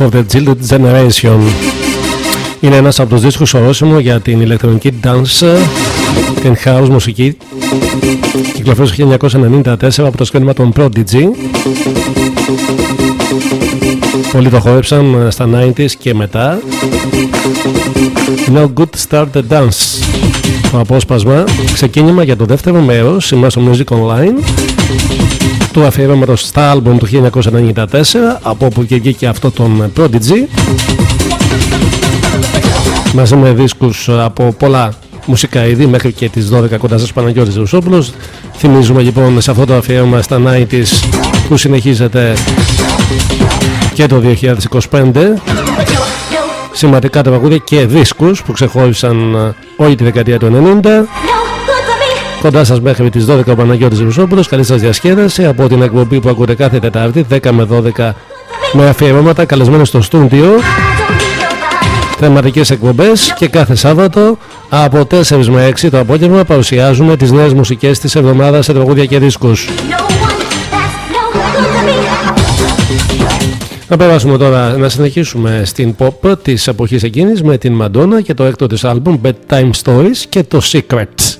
Music for the Children Generation. Είναι ένας από τους δίσκους ορόσημο για την ηλεκτρονική dance, την house μουσική. Κυκλοφόρησε 1994 από το σκένημα των Prodigy. Πολλοί το χόρεψαν στα 90s και μετά. No Good Start the Dance. Το απόσπασμα ξεκίνημα για το δεύτερο μέρος, σήμερα στο Music Online του αφιερώματος στα άλμπομ του 1994 από όπου και βγήκε αυτό τον Prodigy. Μαζί με δίσκους από πολλά μουσικά είδη μέχρι και τις 12 κοντά σας Παναγιώτης Ρουσόπουλος θυμίζουμε λοιπόν σε αυτό το αφιέρωμα στα 90's που συνεχίζεται και το 2025 σημαντικά τραγούδια και δίσκους που ξεχώρισαν όλη τη δεκαετία του 90 Κοντά σας μέχρι τις 12 ο Παναγιώτης Ρουσόπουλος Καλή σας διασκέδαση από την εκπομπή που ακούτε κάθε Τετάρτη 10 με 12 με αφιερώματα καλεσμένο στο στούντιο θεματικές εκπομπές και κάθε Σάββατο από 4 με 6 το απόγευμα παρουσιάζουμε τις νέες μουσικές της εβδομάδας σε τραγούδια και δίσκους. Να περάσουμε τώρα να συνεχίσουμε στην pop της εποχής εκείνης με την Madonna και το έκτο της άλμπουμ Bedtime Stories και το Secret.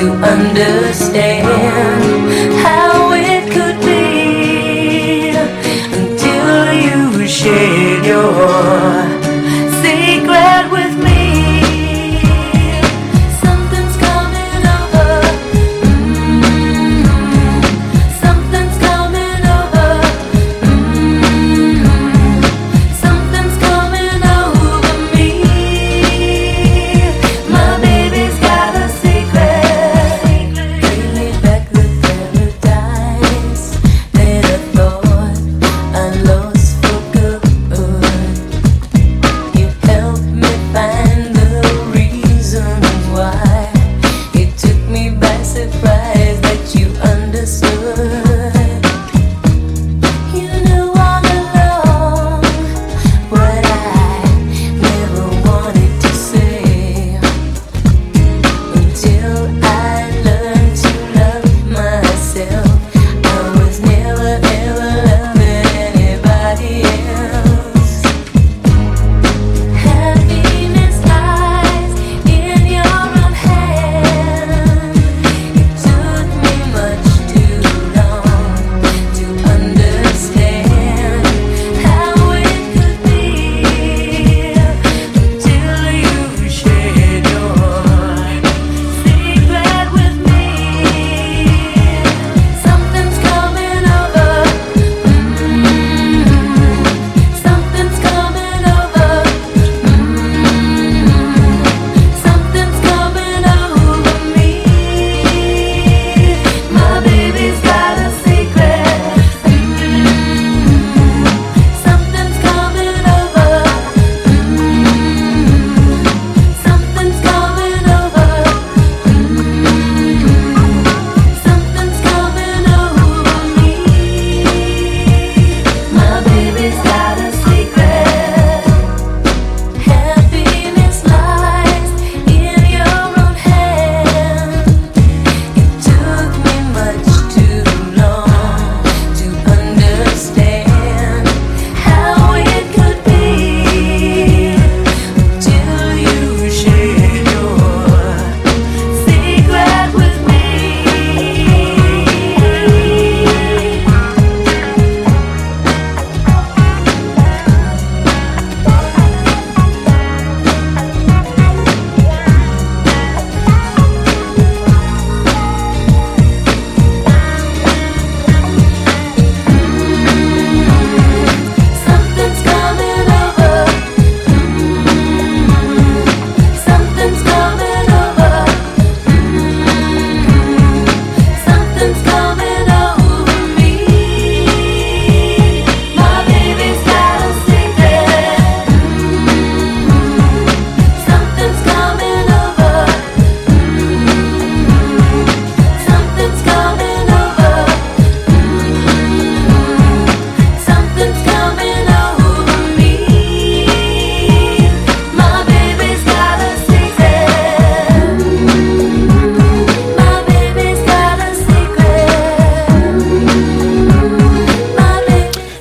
to understand how it could be until you shared your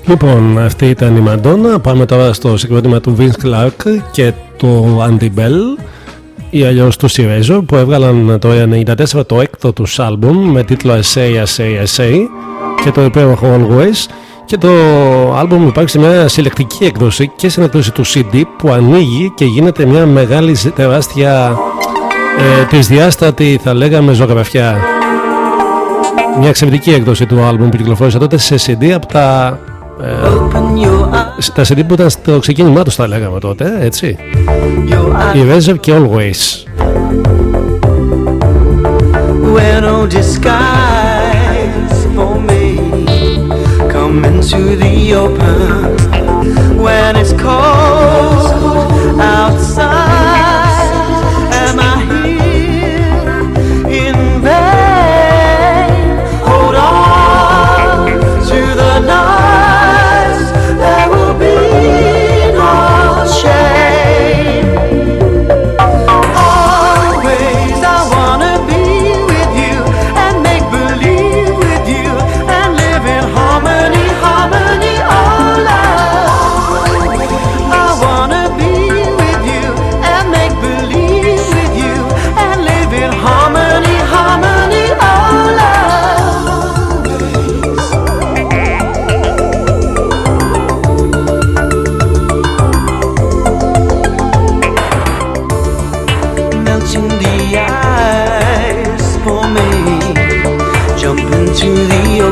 Λοιπόν, αυτή ήταν η Μαντόνα. Πάμε τώρα στο συγκρότημα του Vince Clark και του Andy Bell ή αλλιώς του Sirazer που έβγαλαν το 1994 το έκτο τους άλμπουμ με τίτλο Essay, Essay, Essay και το υπέροχο Always και το άλμπουμ υπάρχει σε μια συλλεκτική έκδοση και στην έκδοση του CD που ανοίγει και γίνεται μια μεγάλη τεράστια ε, της διάστατη θα λέγαμε ζωγραφιά μια εξαιρετική έκδοση του άλμπουμ που κυκλοφόρησε τότε σε CD από τα ε, τα CD που ήταν στο ξεκίνημά του, θα λέγαμε τότε, έτσι. Eraser και Always. When no disguise for me come into the open when it's cold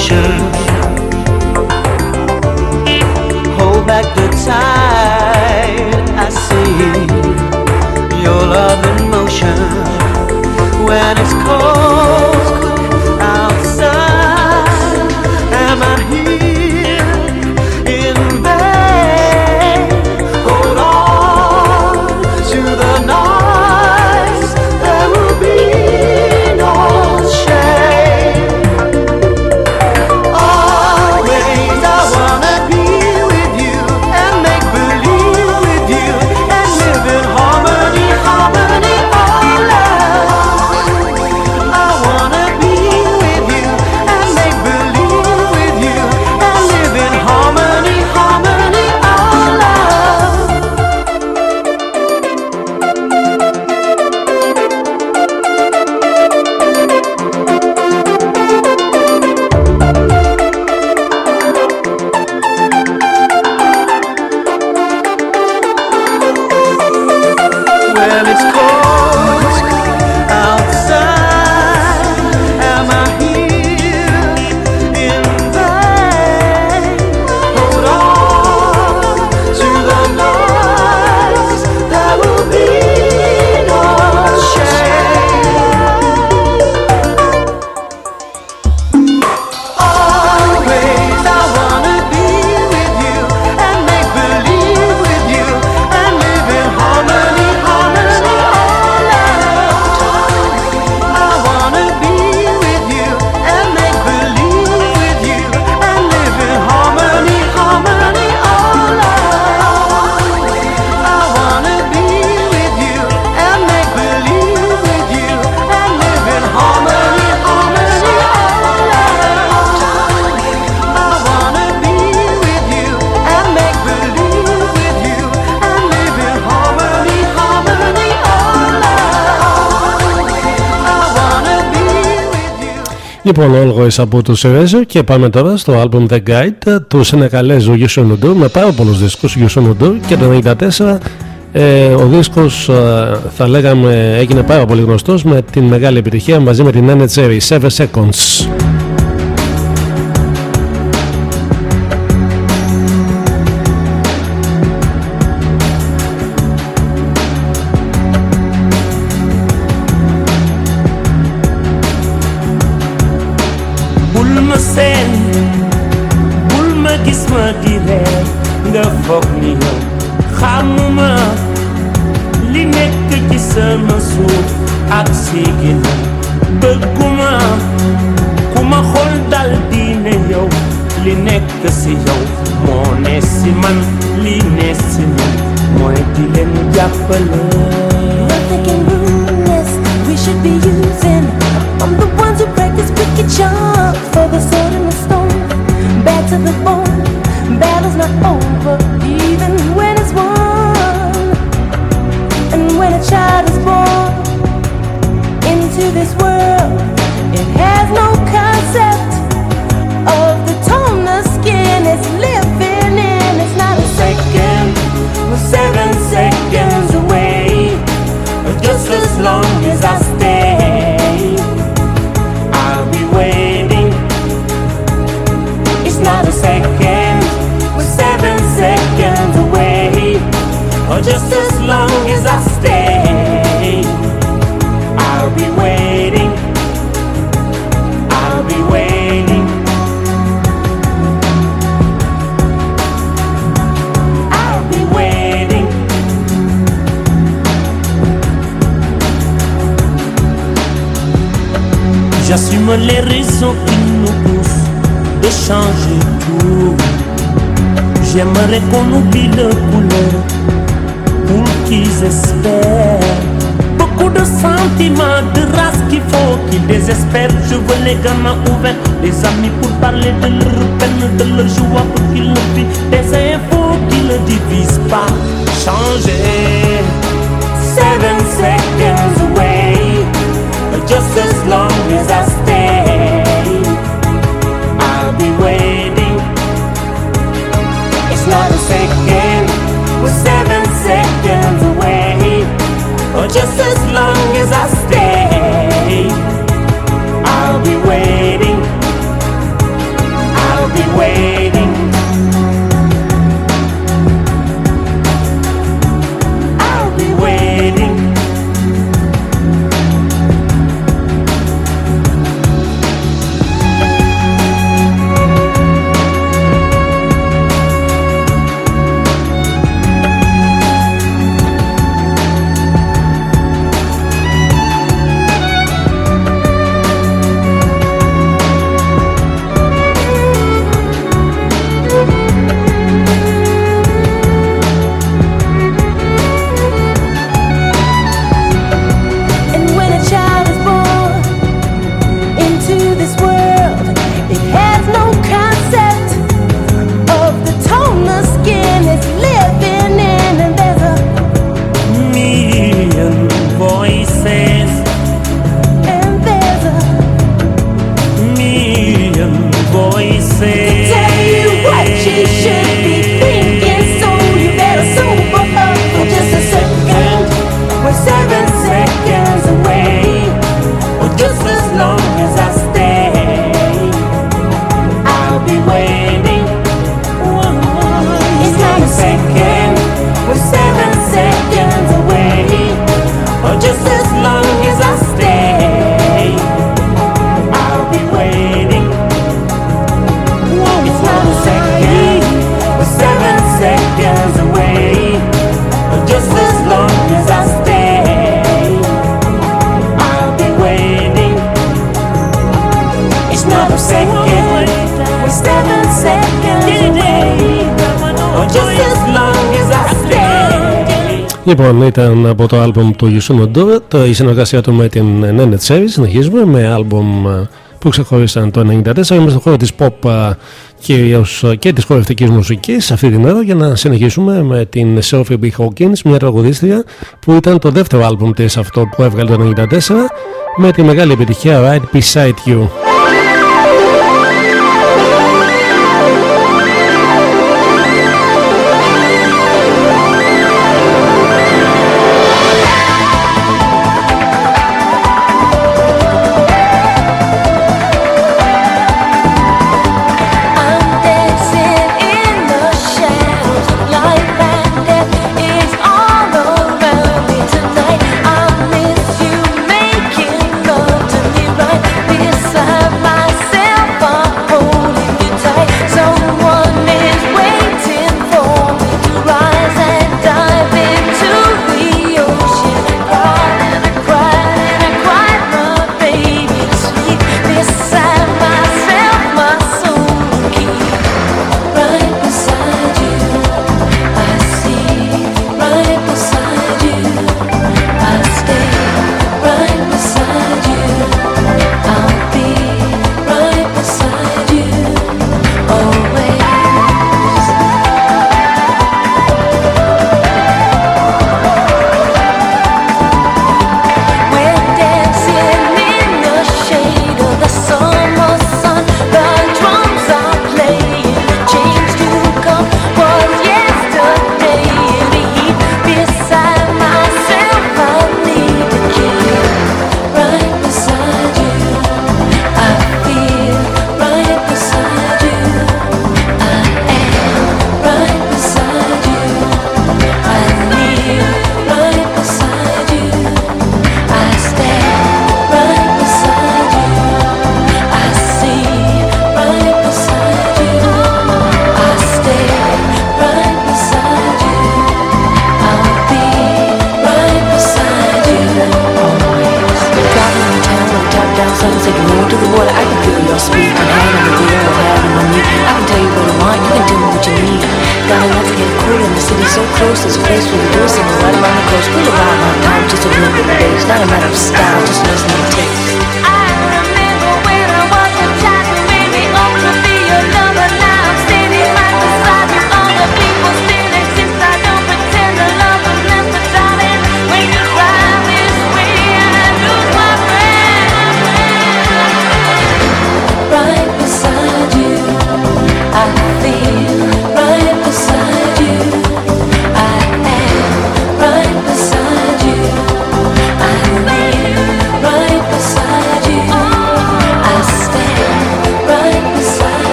pictures. Hold back the time. Λοιπόν, Always από του Eraser και πάμε τώρα στο album The Guide του Σενεκαλέζου Γιουσονουντού με πάρα πολλούς δίσκους Γιουσονουντού και το 1994 ε, ο δίσκος ε, θα λέγαμε έγινε πάρα πολύ γνωστός με την μεγάλη επιτυχία μαζί με την Nene Cherry 7 Seconds. long as I stay, I'll be waiting. It's not a second, we're seven seconds away, or just as long as I stay. les raisons qui nous poussent de changer tout. J'aimerais qu'on oublie le couleur pour qu'ils espèrent. Beaucoup de sentiments, de race qu'il faut qu'ils désespèrent. Je veux les gamins ouverts, les amis pour parler de leur peine, de leur joie pour qu'ils le vivent. Des infos qui ne divisent pas. Changer. Seven seconds away. Just as long as I stay, I'll be waiting. It's not a second, we're seven seconds away. Or just as long as I stay, I'll be waiting. I'll be waiting. Λοιπόν, ήταν από το άλμπομ του Γιουσού το η συνεργασία του με την Nene Cherry. Συνεχίζουμε με άλμπομ ε, που ξεχώρισαν το 1994. Είμαστε στον χώρο της pop ε, κυρίως ε, και της χορευτικής μουσικής αυτή την ώρα για να συνεχίσουμε με την Sophie B. Hawkins, μια τραγουδίστρια που ήταν το δεύτερο άλμπομ της αυτό που έβγαλε το 1994 με τη μεγάλη επιτυχία Right Beside You.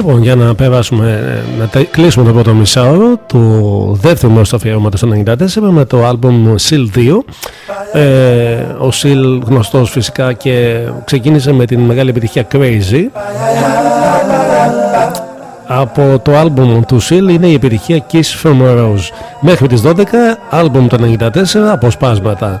Λοιπόν, για να περάσουμε, να κλείσουμε το πρώτο μισάωρο του δεύτερου μέρους του αφιερώματος του 1994 με το album Seal 2. Ε, ο Seal γνωστός φυσικά και ξεκίνησε με την μεγάλη επιτυχία Crazy. Από το album του Seal είναι η επιτυχία Kiss from a Rose. Μέχρι τις 12, album το 1994, αποσπάσματα.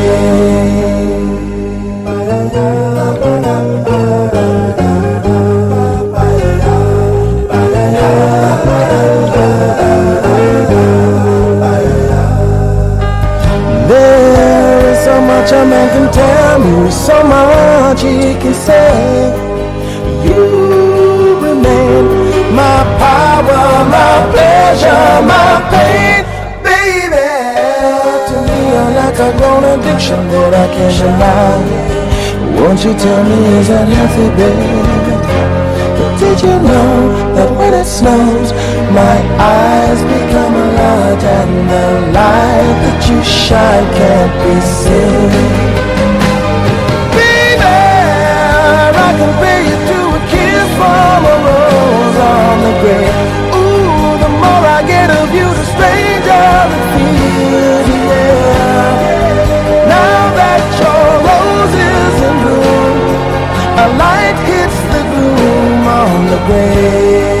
much a man can tell me, so much he can say. You remain my power, my pleasure, my pain, baby. To me, you're like a grown addiction that I can't deny. Won't you tell me, is that healthy, baby? Did you know that when it snows, my eyes become a light and the light that you shine can't be seen. Baby, I compare you to a kiss a rose on the grave. Ooh, the more I get of you, the stranger feels, yeah. Now that your rose is the gloom on the grave.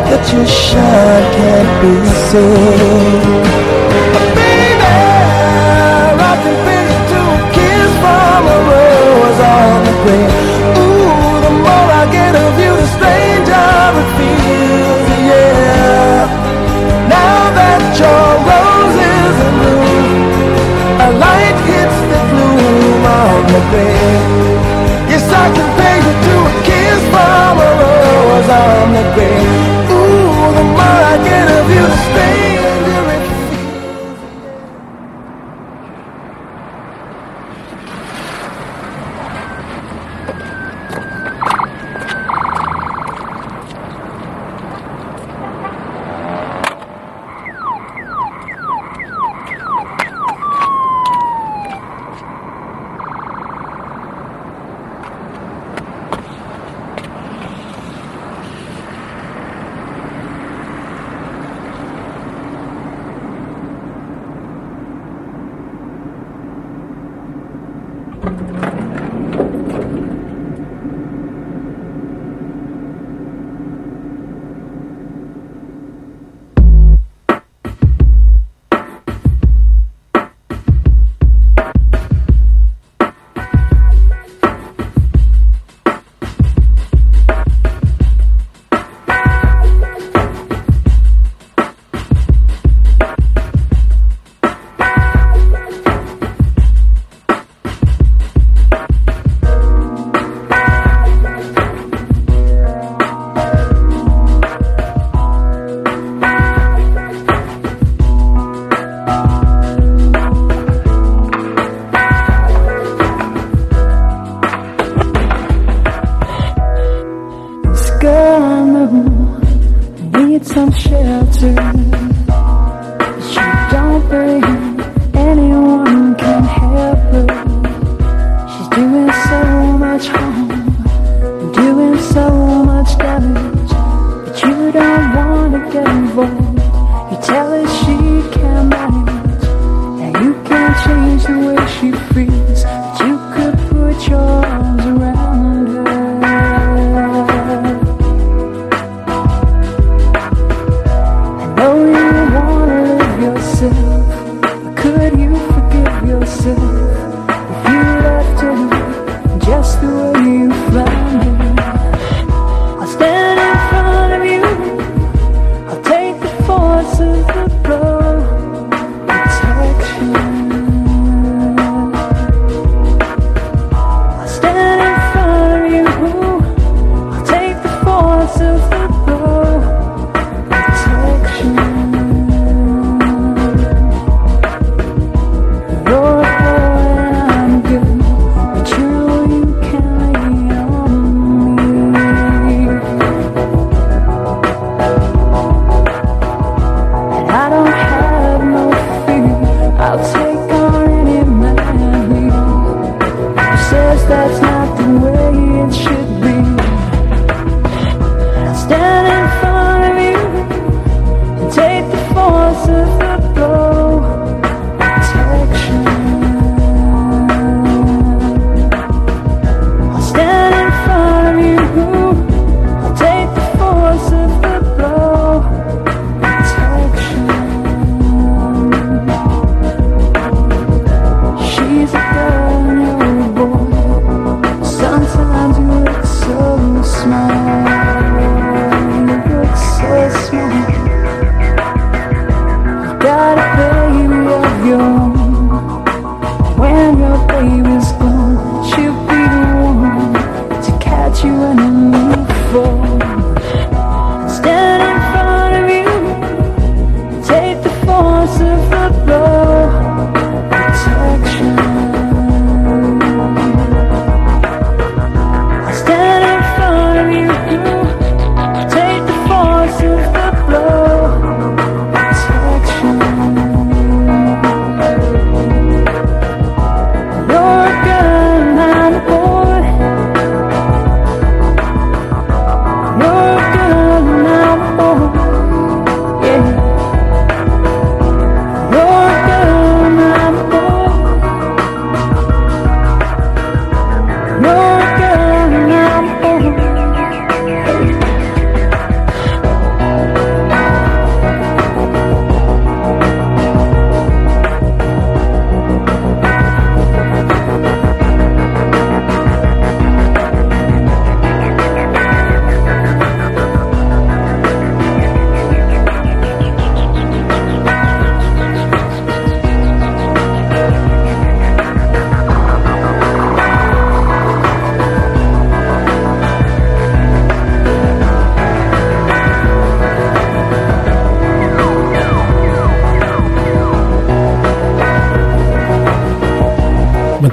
that you shine can't be seen? on the. Ooh, the more I get of you, the stranger it feels, yeah. Now that your rose is in bloom, a light hits the on the. Yes, I can a kiss from a rose on the grave.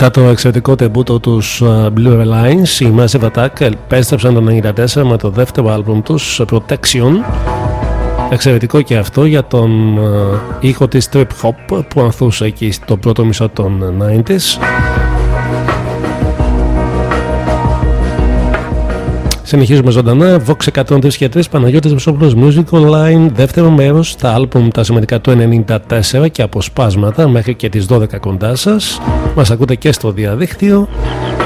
Μετά το εξαιρετικό τεμπούτο τους Blue Lines, οι Massive Attack επέστρεψαν το 1994 με το δεύτερο άλμπουμ τους Protection. Εξαιρετικό και αυτό για τον ήχο της Trip Hop που ανθούσε εκεί στο πρώτο μισό των 90s. Συνεχίζουμε ζωντανά. Vox 103 και 3 Παναγιώτης Βεσόπουλος Music Online. Δεύτερο μέρος στα άλμπουμ τα σημαντικά του 94 και αποσπάσματα μέχρι και τις 12 κοντά σας. Μας ακούτε και στο διαδίκτυο.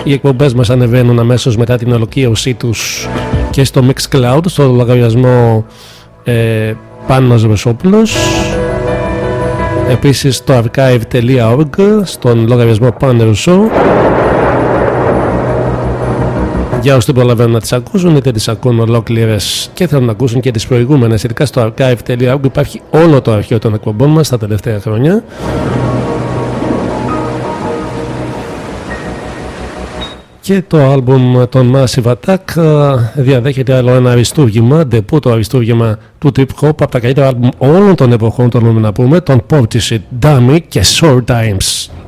Οι εκπομπές μας ανεβαίνουν αμέσως μετά την ολοκλήρωσή τους και στο Mixcloud, στο λογαριασμό ε, Πάνος Βεσόπουλος. Επίσης στο archive.org στον λογαριασμό Panel Show για όσοι δεν προλαβαίνουν να τις ακούσουν, είτε τις ακούν ολόκληρες και θέλουν να ακούσουν και τις προηγούμενες. Ειδικά στο archive.org υπάρχει όλο το αρχείο των εκπομπών μας τα τελευταία χρόνια. Και το άλμπουμ των Massive Attack ε, διαδέχεται άλλο ένα αριστούργημα, ντεπού το αριστούργημα του Trip Hop από τα καλύτερα άλμπουμ όλων των εποχών, τολμούμε να πούμε, τον Portishead, Dummy και Short Times.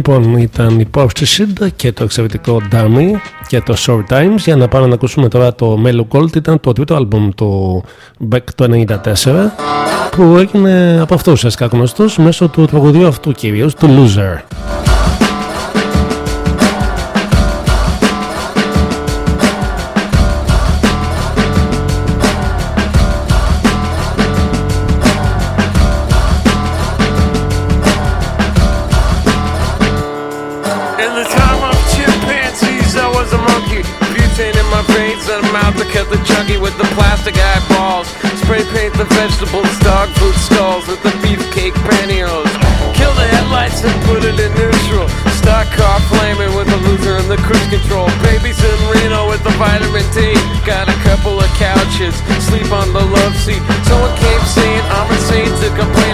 Λοιπόν, ήταν η Portishead και το εξαιρετικό Dummy και το Short Times. Για να πάμε να ακούσουμε τώρα το Melo Gold, ήταν το τρίτο άλμπουμ του Beck το 1994 που έγινε από αυτούς ουσιαστικά γνωστό μέσω του τραγουδιού αυτού κυρίως, του Loser. Cruise control. Babies in Reno with the vitamin D. Got a couple of couches, sleep on the love seat. Someone came saying I'm insane to complain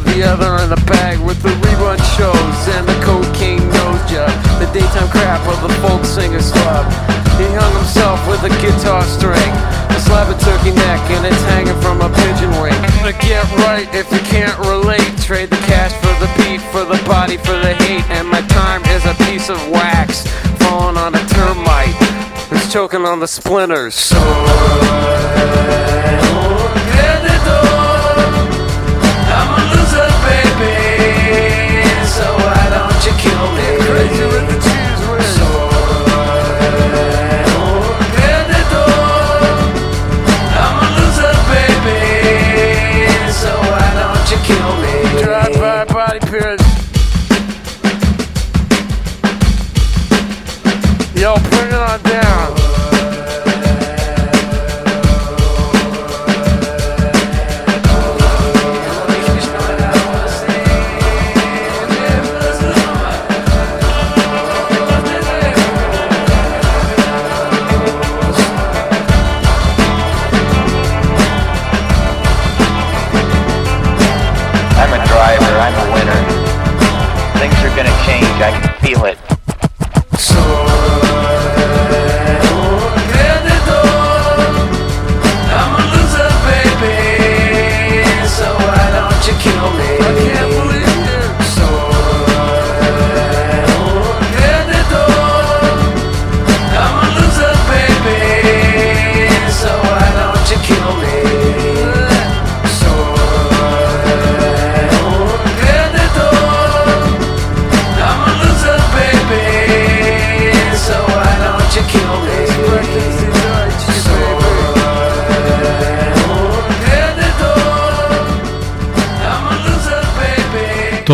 the the other in the bag With the rerun shows and the cocaine nose job The daytime crap of the folk singer's club. He hung himself with a guitar string A slab of turkey neck and it's hanging from a pigeon wing. To get right if you can't relate. Trade the cash for the beat, for the body, for the hate. And my time is a piece of wax Falling on a termite. Is choking on the splinters. So you kill me?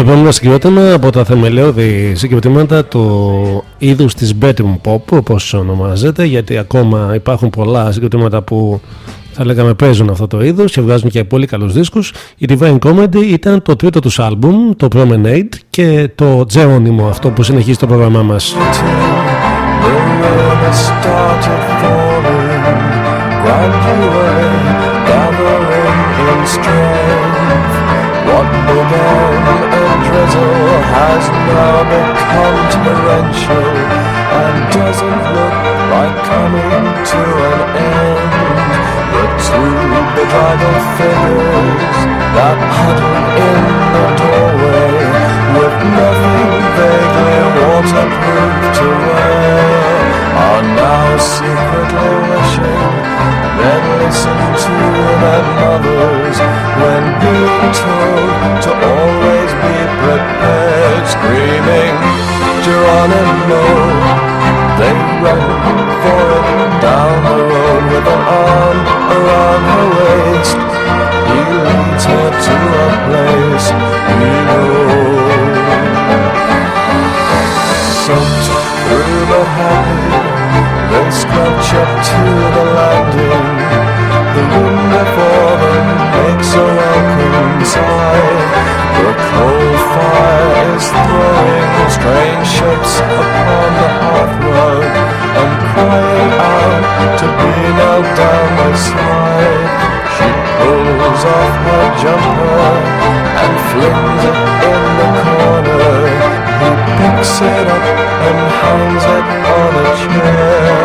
Επόμενο συγκρότημα από τα θεμελιώδη συγκροτήματα του είδου τη bedroom pop, όπω ονομάζεται, γιατί ακόμα υπάρχουν πολλά συγκροτήματα που θα λέγαμε παίζουν αυτό το είδο και βγάζουν και πολύ καλού δίσκους. Η Divine Comedy ήταν το τρίτο του άλμπουμ, το Promenade και το Τζεόνιμο, αυτό που συνεχίζει το πρόγραμμά μα. Drizzle has now become torrential and doesn't look like coming to an end. The two bedraggled figures that huddle in the doorway with nothing vaguely waterproof to wear are now secretly wishing. Then listen to their mothers when being told to always be prepared, screaming Geronimo. They run for it down the road with an arm around her waist. He leads her to a place he knows. through the Manhattan, then scrunch up to the landing. The room before them makes a inside. The coal fire is throwing strange shapes upon the hearthrug. I'm crying out to be knelt down my slide. She pulls off her jumper and flings it in the corner. He picks it up and hangs it on a chair.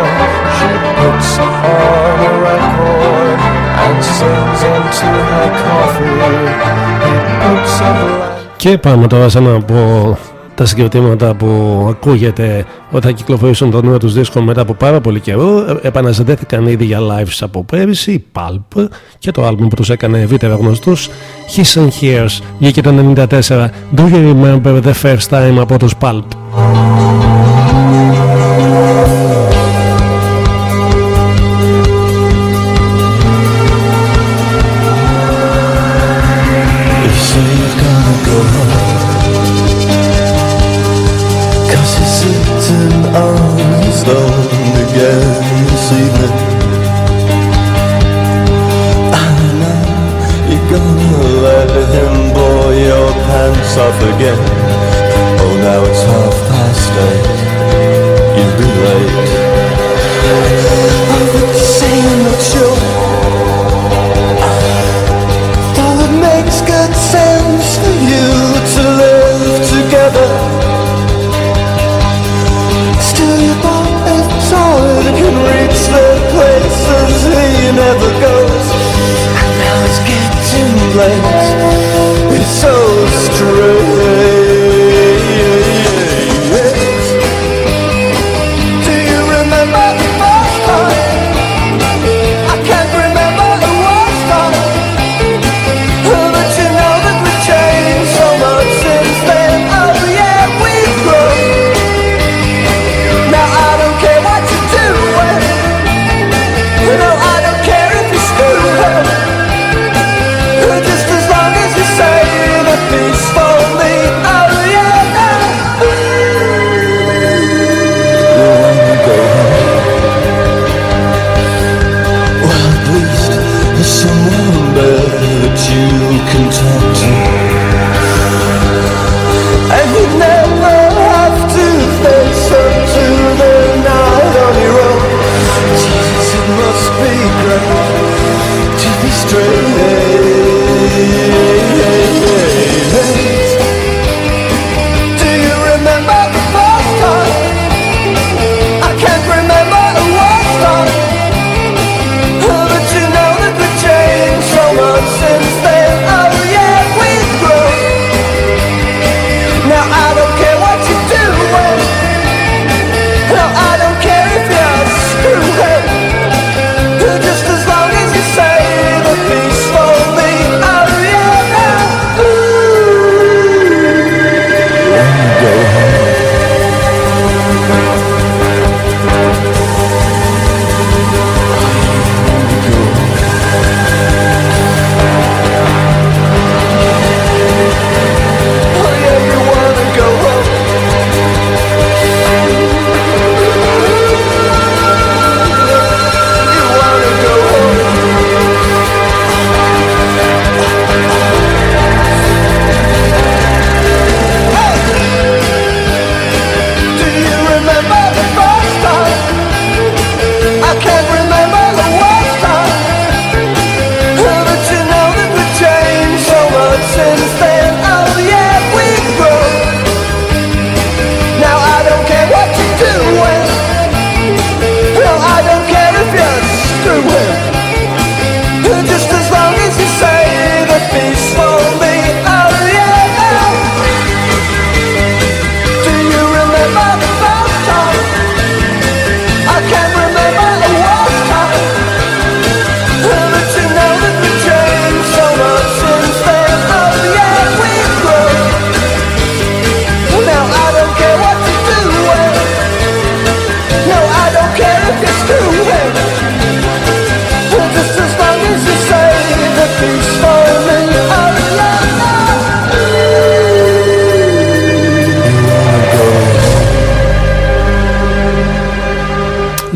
She puts on a record and sings into her coffee. Και πάμε τώρα σε ένα από τα συγκριτήματα που ακούγεται όταν κυκλοφορήσουν το νέο τους δίσκο μετά από πάρα πολύ καιρό. Ε, επαναζητήθηκαν ήδη για lives από πέρυσι η Pulp και το άλμπουμ που τους έκανε ευρύτερα γνωστούς His and Hears βγήκε το 94 Do you remember the first time από τους Pulp this evening I know you're gonna let him blow your pants off again. Oh now it's half past eight. You'll be late. I've seen the children Though it makes good sense for you to live together he never goes And now it's getting late. It's so strange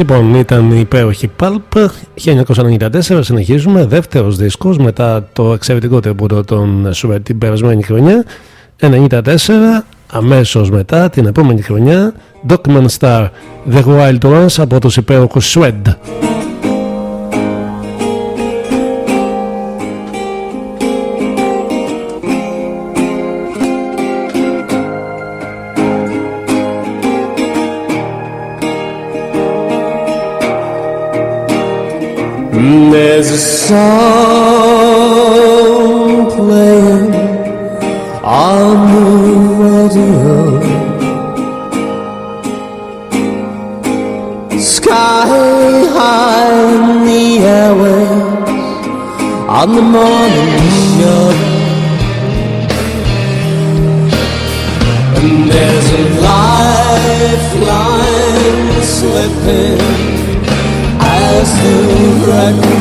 Λοιπόν, ήταν η υπέροχη Pulp 1994. Συνεχίζουμε. Δεύτερος δίσκος μετά το εξαιρετικό τεμπούτο των Σουβέρ την περασμένη χρονιά. 94 αμέσως μετά την επόμενη χρονιά Dockman Star The Wild Ones από τους υπέροχους Swed. There's a song playing on the radio. Sky high in the airwaves on the morning show. And there's a lifeline slipping as the record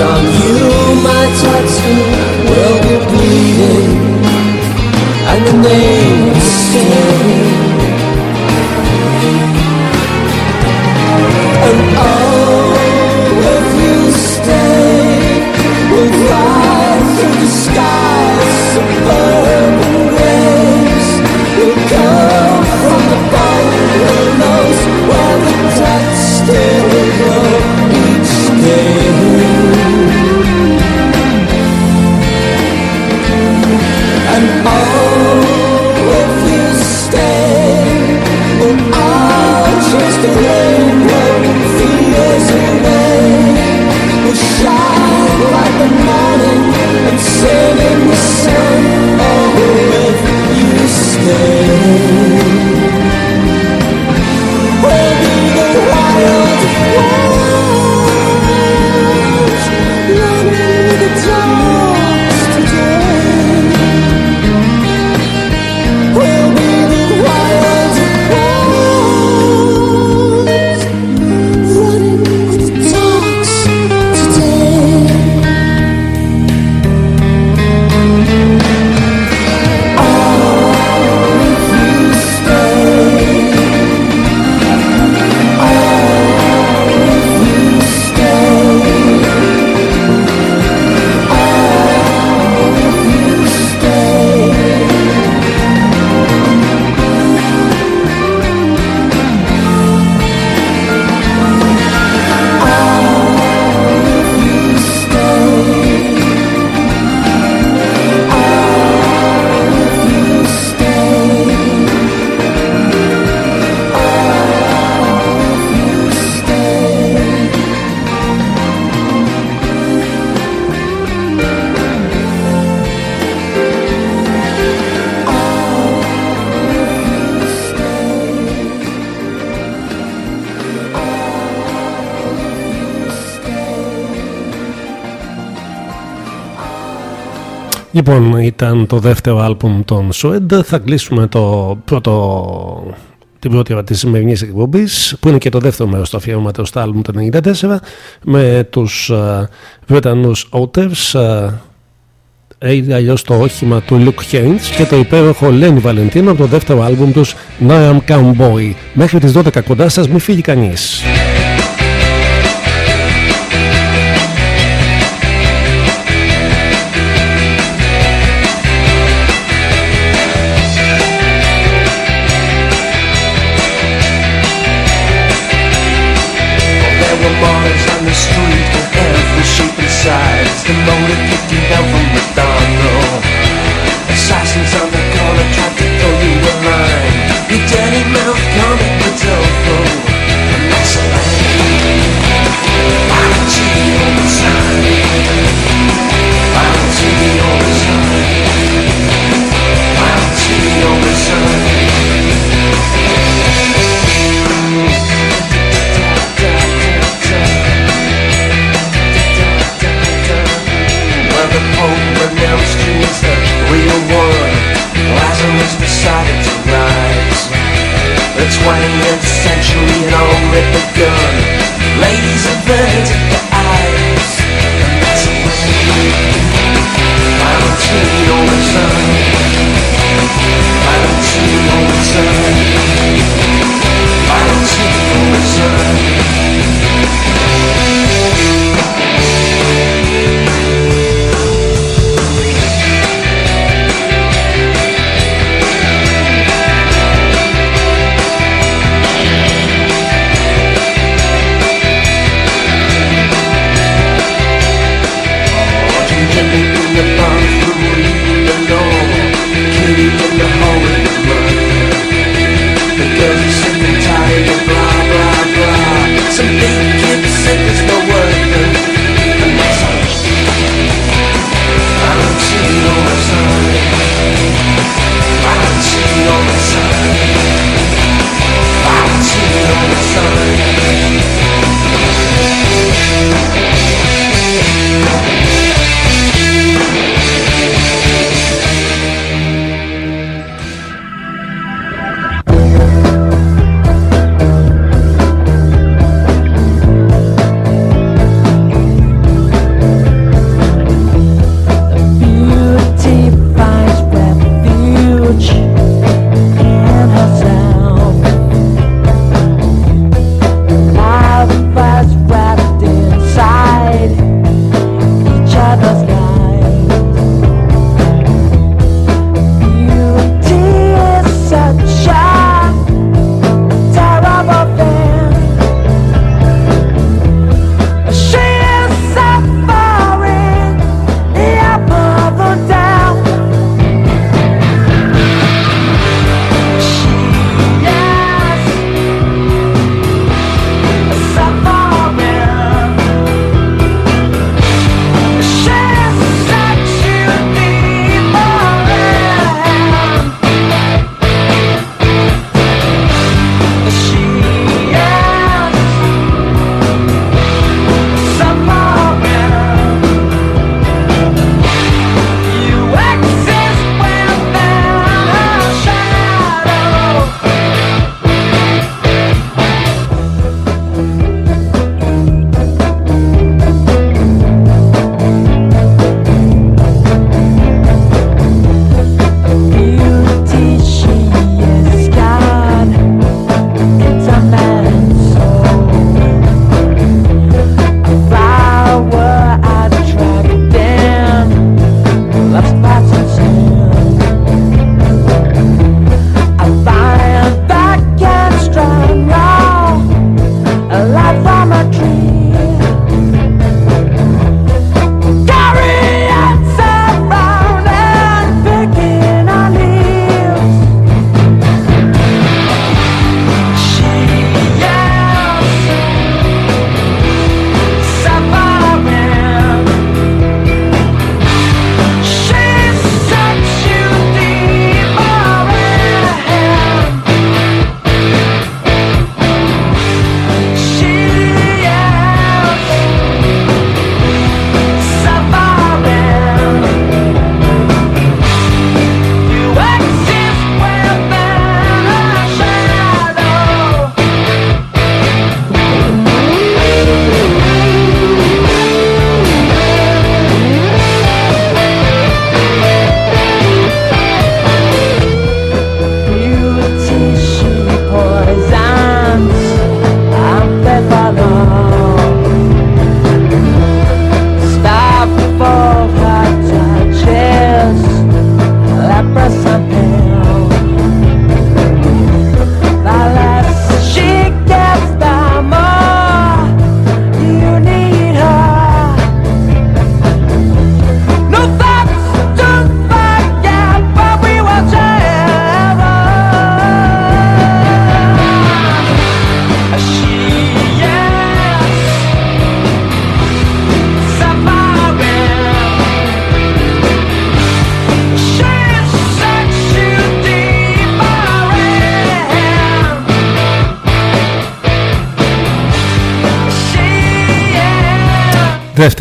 On you my tattoo will be bleeding And the name will stay And oh, the blood. Λοιπόν, ήταν το δεύτερο άλμπουμ των Suede. Θα κλείσουμε το πρώτο, την πρώτη ώρα της σημερινής εκπομπής, που είναι και το δεύτερο μέρος του αφιέρωματος στο άλμπουμ του 1994, με τους uh, Βρετανούς Outers, uh, ή αλλιώς το όχημα του Luke Haynes και το υπέροχο Lenny Valentino από το δεύτερο άλμπουμ τους Now I'm Cowboy. Μέχρι τις 12 κοντά σας, μην φύγει κανείς.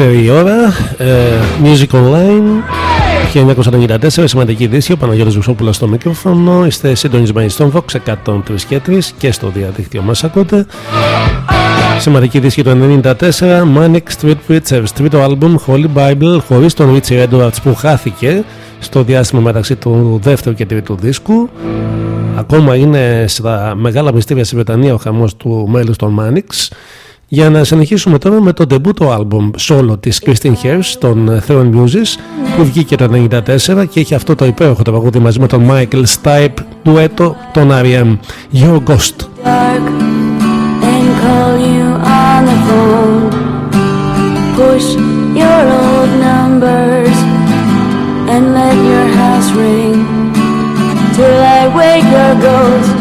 Δεύτερη ώρα, uh, Music Online 1994 σημαντική δύση, ο Παναγιώτης Βουσόπουλος στο μικρόφωνο. Είστε συντονισμένοι στον Vox 103 και 3 και στο διαδίκτυο μας ακούτε. Σημαντική δίσκη το 1994, Manic Street Preachers, τρίτο άλμπουμ Holy Bible, χωρίς τον Richie Edwards που χάθηκε στο διάστημα μεταξύ του δεύτερου και τρίτου δίσκου. Ακόμα είναι στα μεγάλα μυστήρια στη Βρετανία ο χαμός του μέλους των Manix. Για να συνεχίσουμε τώρα με το τεμπούτο album solo της Kristin Hairs των Θεών Muses που βγήκε το 1994 και έχει αυτό το υπέροχο το μαζί με τον Michael Stipe ντουέτο των R.E.M. Your your ghost.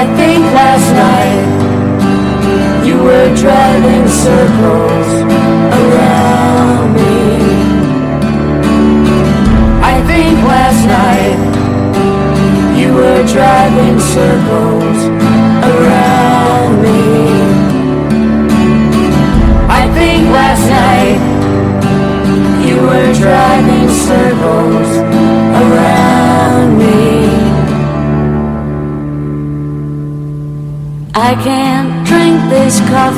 I think last night you were driving circles around me. I think last night you were driving circles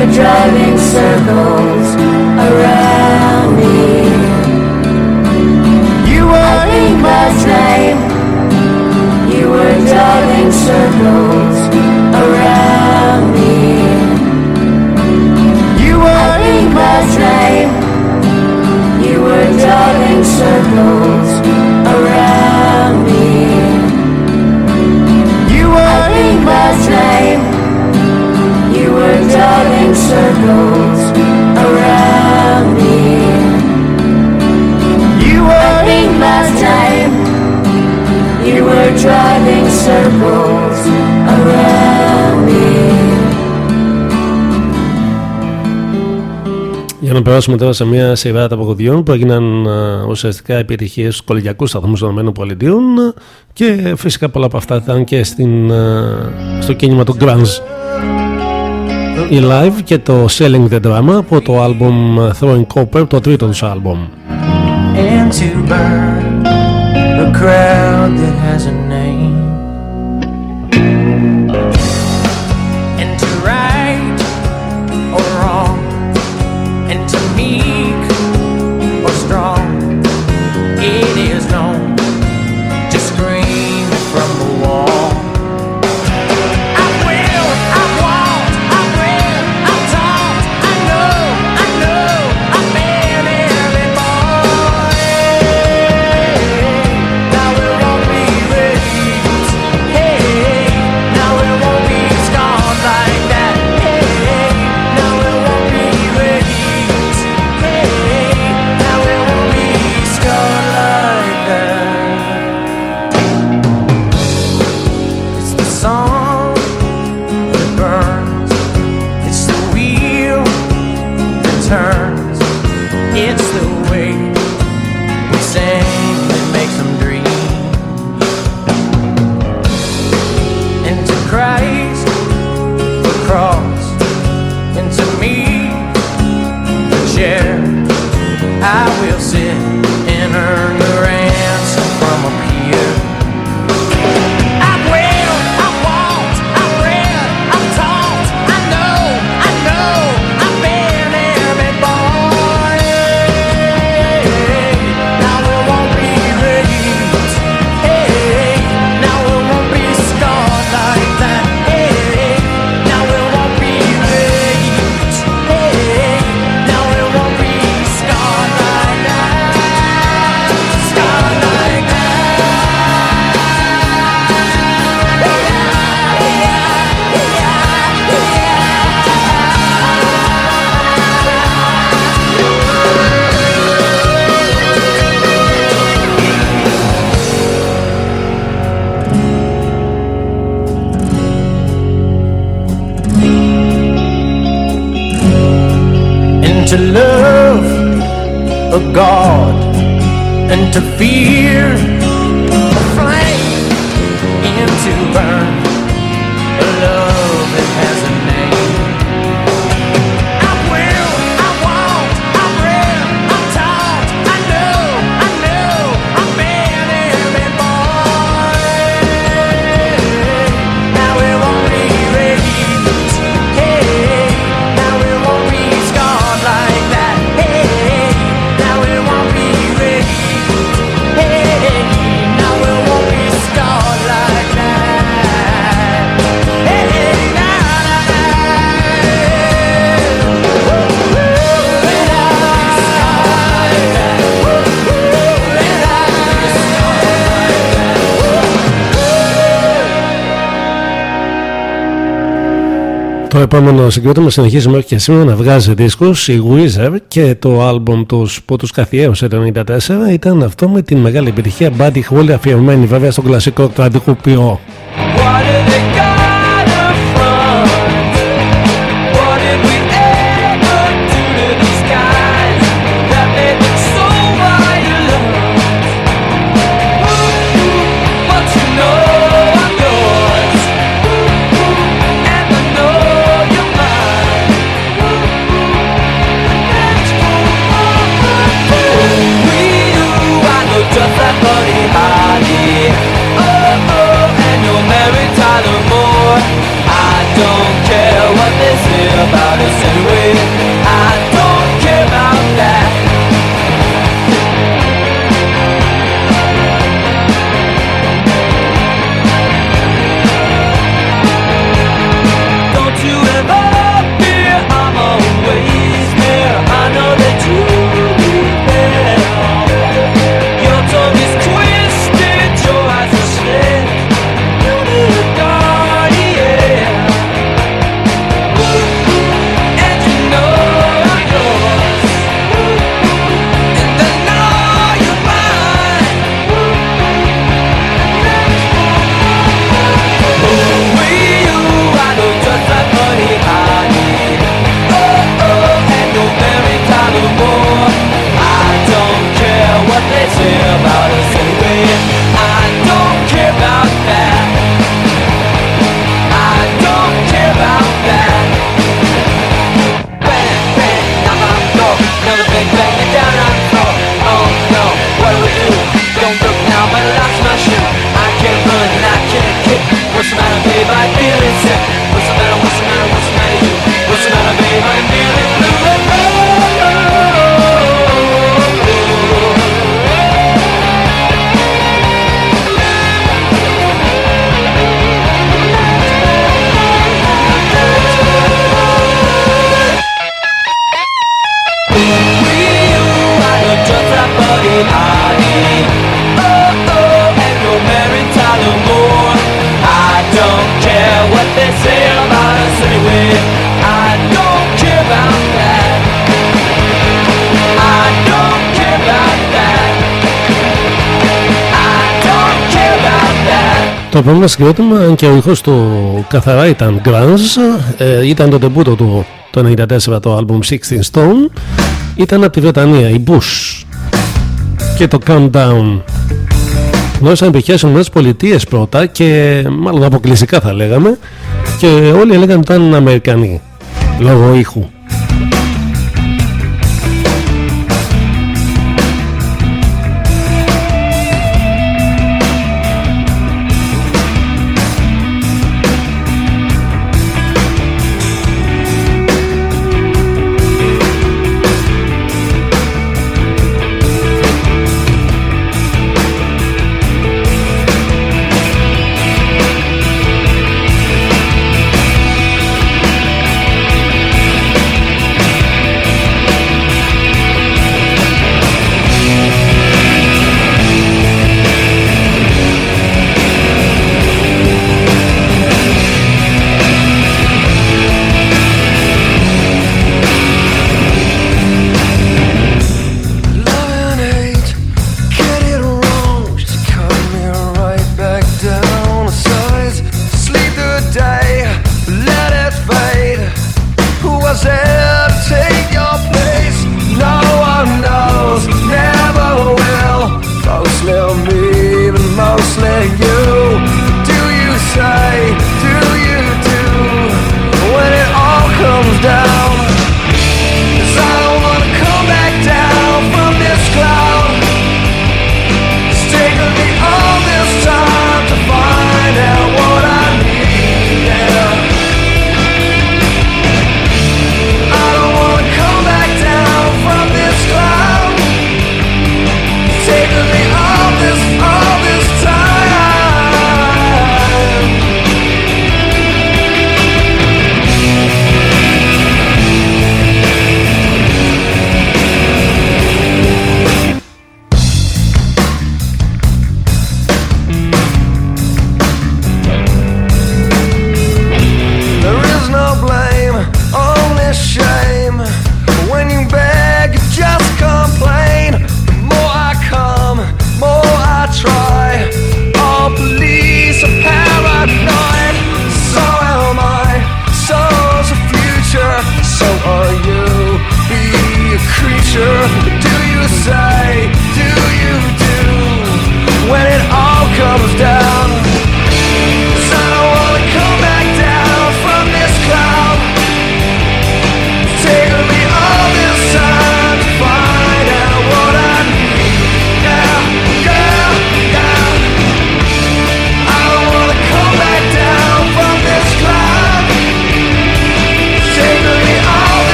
You were driving circles around me. you I were think last night you were driving circles around me. you I were think last night you were driving circles around me. you I were think last circles around me. you I were think last night you were driving circles around me. Για να περάσουμε τώρα σε μια σειρά τραγουδιών που έγιναν α, ουσιαστικά επιτυχίες στους κολυγιακούς σταθμούς των ΗΠΑ και φυσικά πολλά από αυτά ήταν και στην, α, στο κίνημα του Grunge. Η Live και το Selling the Drama από το άλμπουμ Throwing Copper, το τρίτο τους άλμπουμ. and to burn a crowd that has to feel επόμενο συγκρότημα συνεχίζει μέχρι και σήμερα να βγάζει δίσκους η Wizard και το άλμπομ τους που τους καθιέρωσε το 1994 ήταν αυτό με την μεγάλη επιτυχία Buddy Holly αφιερωμένη βέβαια στο κλασικό του αντικουπιό. Επόμενο συγκρότημα, αν και ο ήχος του καθαρά ήταν grunge, ε, ήταν το τεμπούτο του το 1994 το album 16 Stone, ήταν από τη Βρετανία, η Bush και το Countdown. Γνώρισαν επιτυχία στις Πολιτείες πρώτα και μάλλον αποκλειστικά θα λέγαμε και όλοι έλεγαν ότι ήταν Αμερικανοί λόγω ήχου.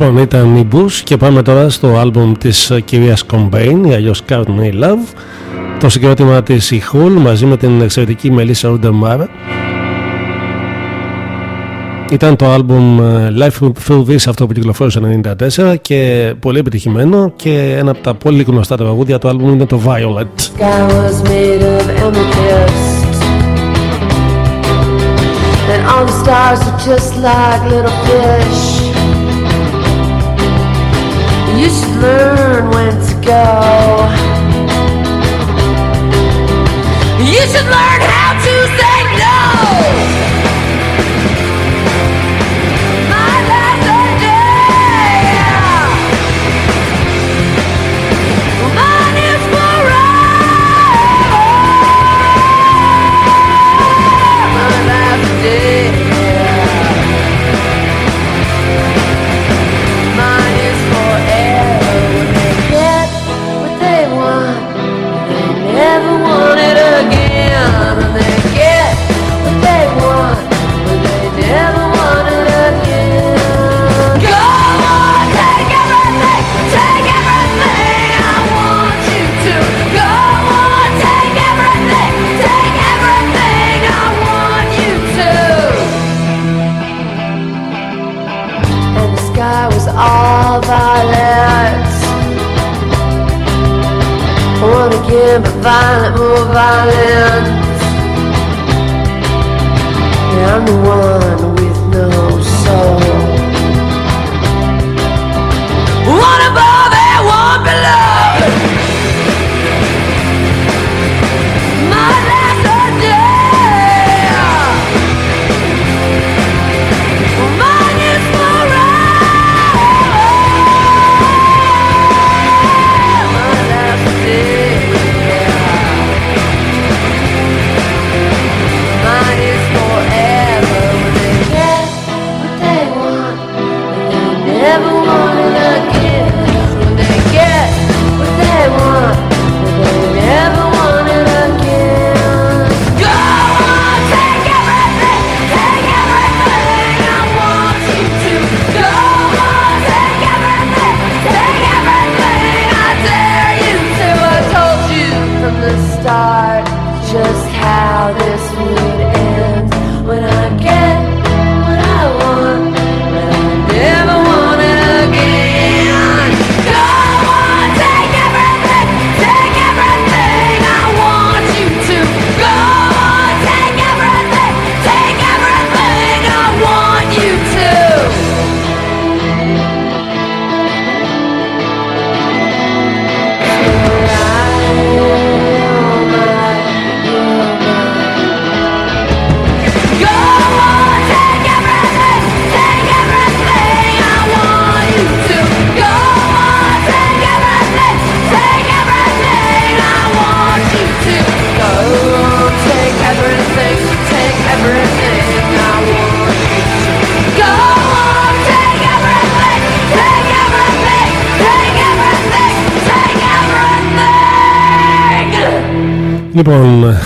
Λοιπόν, ήταν η Bush και πάμε τώρα στο άλμπουμ της κυρίας Combane, ή αλλιώς Courtney Love. Το συγκρότημα της η Hull μαζί με την εξαιρετική Melissa Undemar. Ήταν το άλμπουμ ε, Life Through This αυτό που κυκλοφόρησε το 1994 και πολύ επιτυχημένο και ένα από τα πολύ γνωστά τραγούδια του άλμπουμ είναι το Violet. And all the stars are just like little fish You should learn when to go.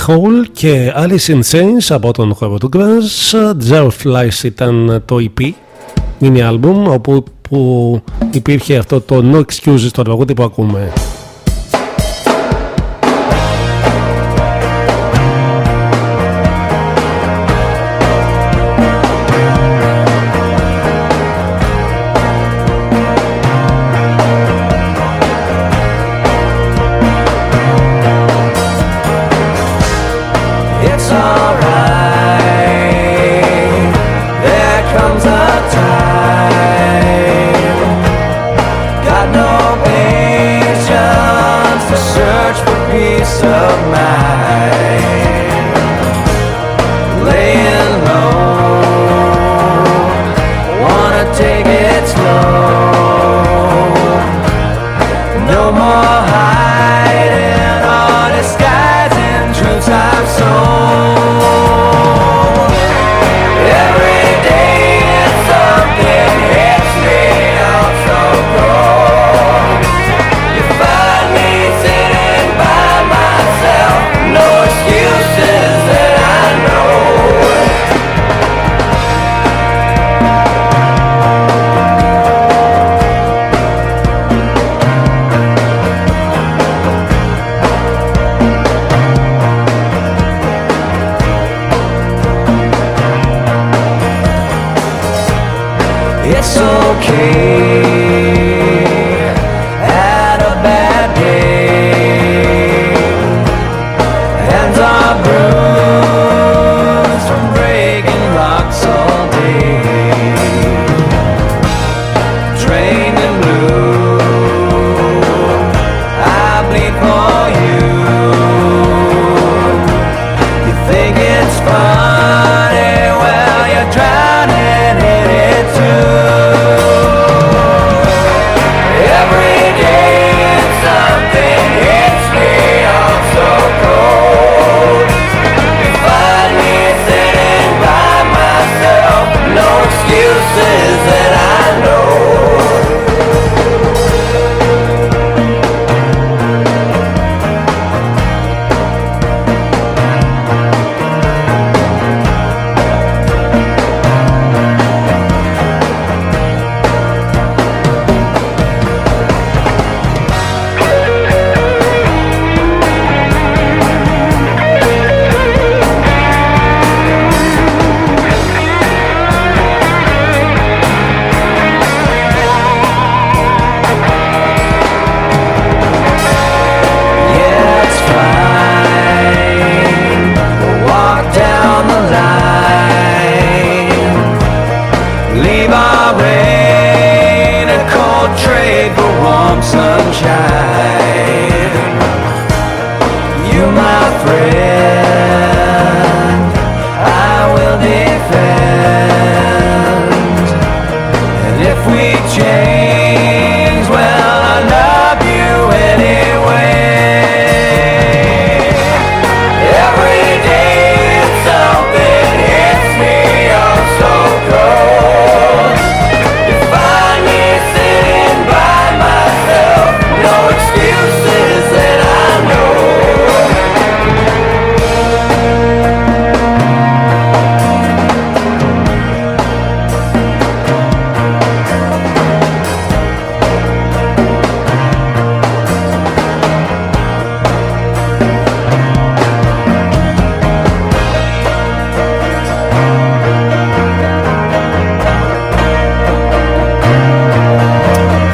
Hole και Alice in Chains από τον χώρο του Grunge Flies ήταν το EP mini album όπου που υπήρχε αυτό το No Excuses στο τραγούδι που ακούμε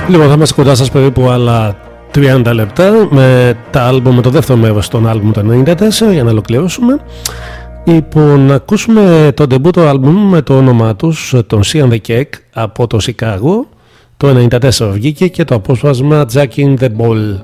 Λοιπόν, θα είμαστε κοντά σας περίπου άλλα 30 λεπτά με, τα άλμπο, με το δεύτερο μέρος των άλμπουμ του 94 για να ολοκληρώσουμε. Λοιπόν, να ακούσουμε το debut το άλμπουμ με το όνομά τους, τον Sian the Cake από το Σικάγο. Το 94 βγήκε και το απόσπασμα Jack in the Ball.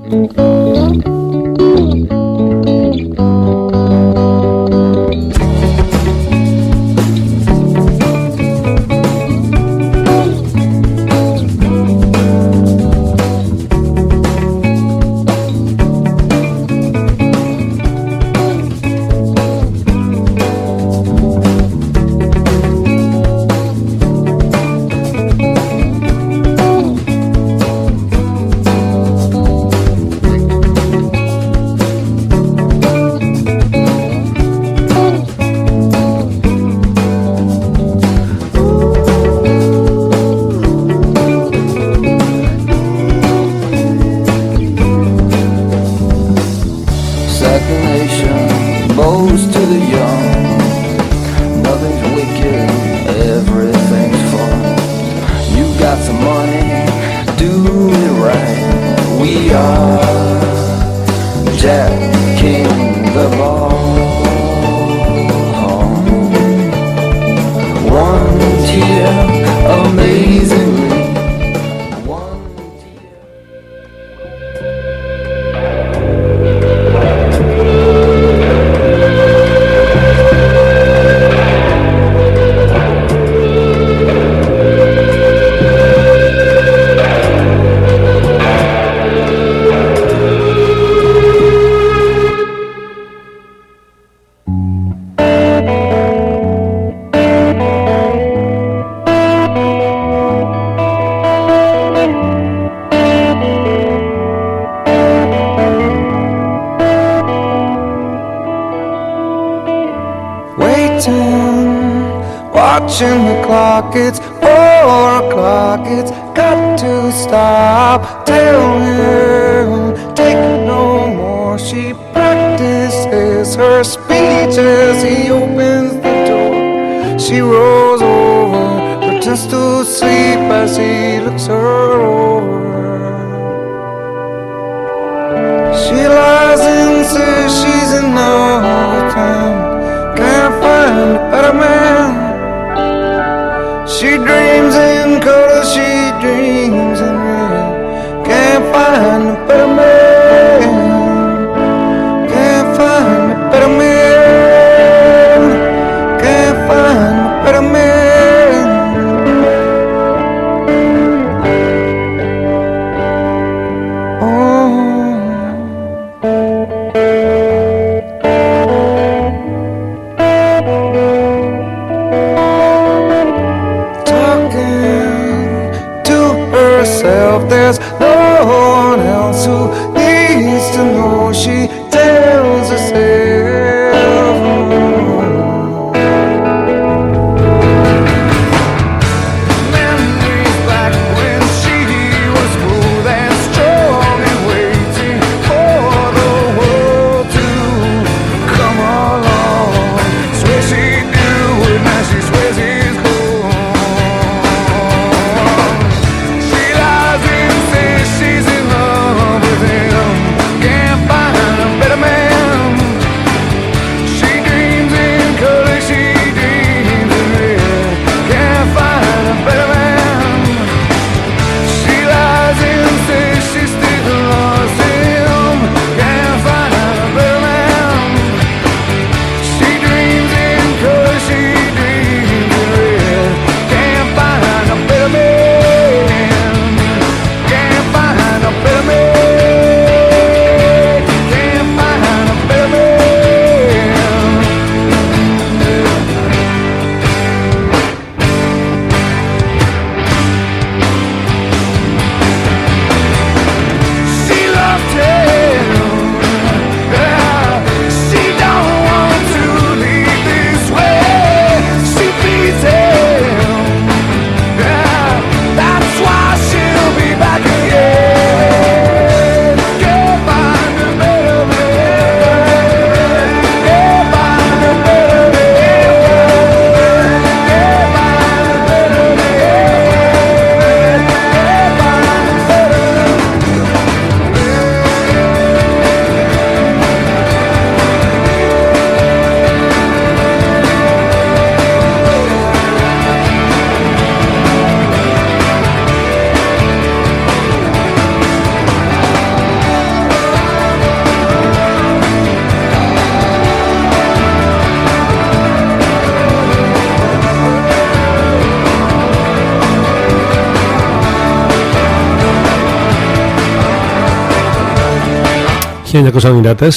1994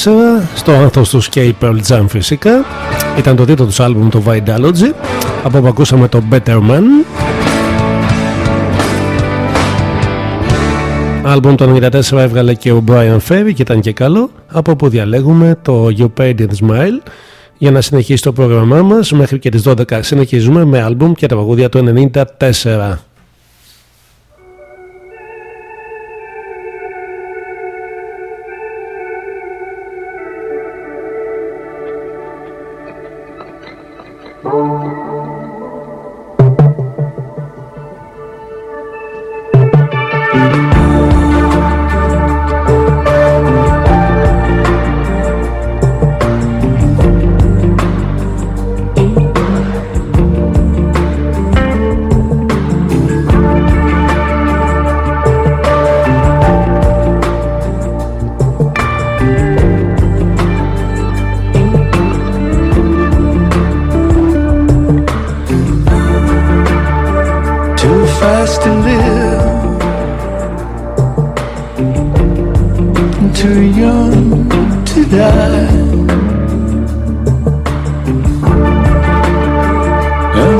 στο άνθος του και Pearl Jam φυσικά. Ήταν το τίτλο τους άλμπουμ του Vidalogy από όπου ακούσαμε το Better Man. Άλμπουμ το 1994 έβγαλε και ο Brian Ferry και ήταν και καλό. Από που διαλέγουμε το You Paid Smile για να συνεχίσει το πρόγραμμά μας. Μέχρι και τις 12 συνεχίζουμε με άλμπουμ και τα παγούδια του 1994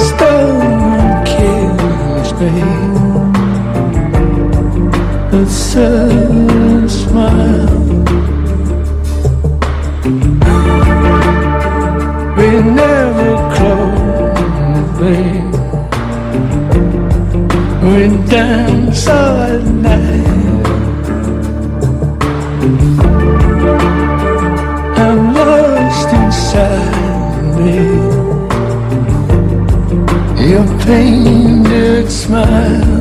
stone kills me. Smile we never close. We dance all night. painted smile.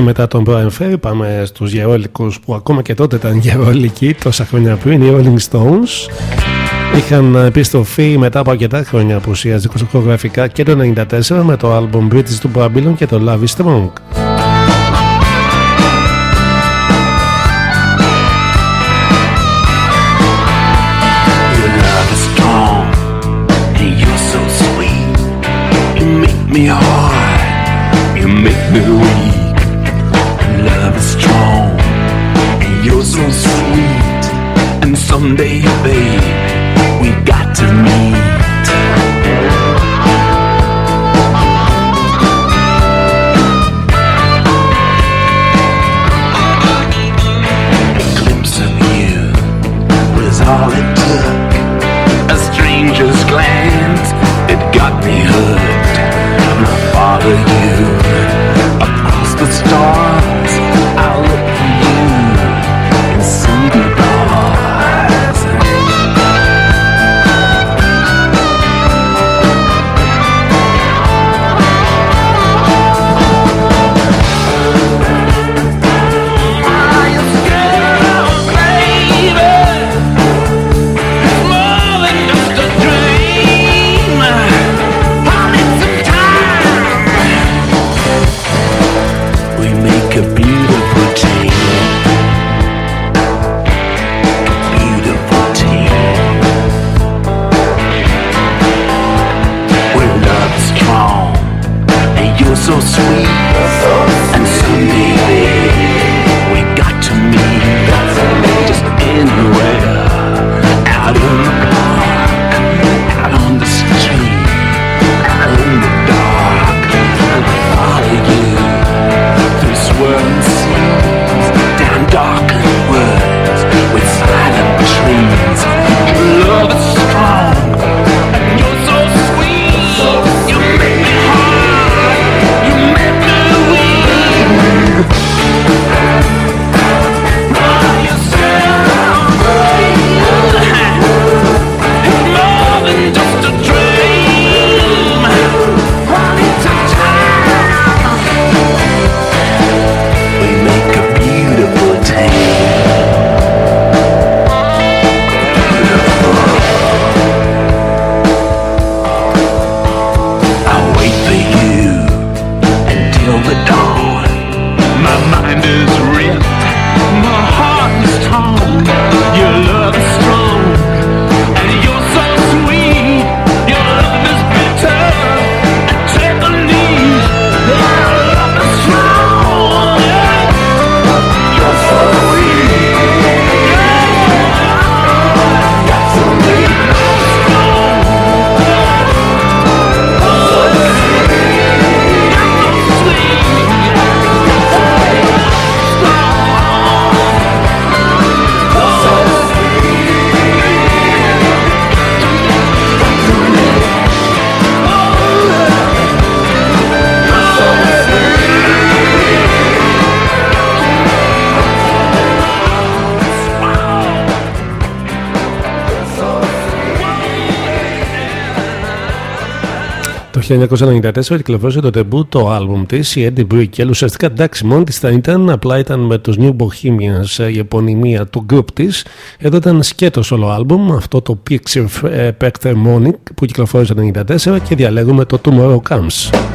Και μετά τον Brian Ferry πάμε στους γερόλικους που ακόμα και τότε ήταν γερόλικοι τόσα χρόνια πριν, οι Rolling Stones. Είχαν επιστροφή μετά από αρκετά χρόνια απουσία δικοσοκογραφικά και το 1994 με το album British του Babylon και το Love is Strong. me hard, you make me weak. 1994 κυκλοφόρησε το τεμπούτο άλμπουμ της η Eddie Brickell ουσιαστικά εντάξει μόνη της θα ήταν απλά ήταν με τους New Bohemians ε, η επωνυμία του group της. Εδώ ήταν σκέτος όλο άλμπουμ αυτό το Picture Perfect Harmonic που κυκλοφόρησε το 1994 και διαλέγουμε το Tomorrow Comes